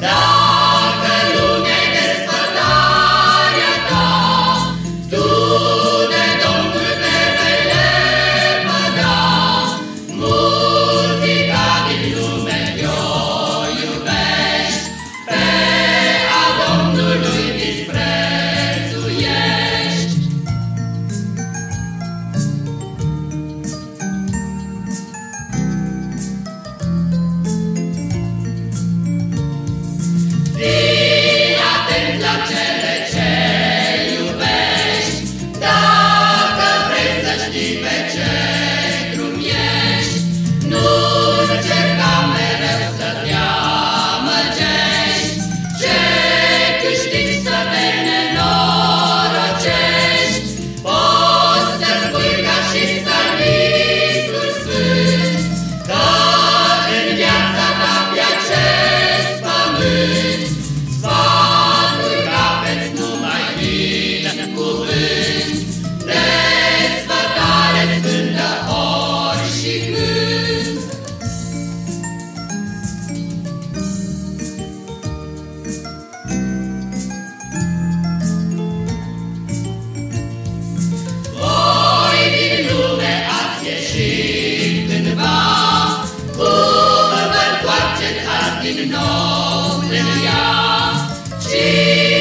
No! nou în ea și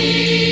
Yahweh.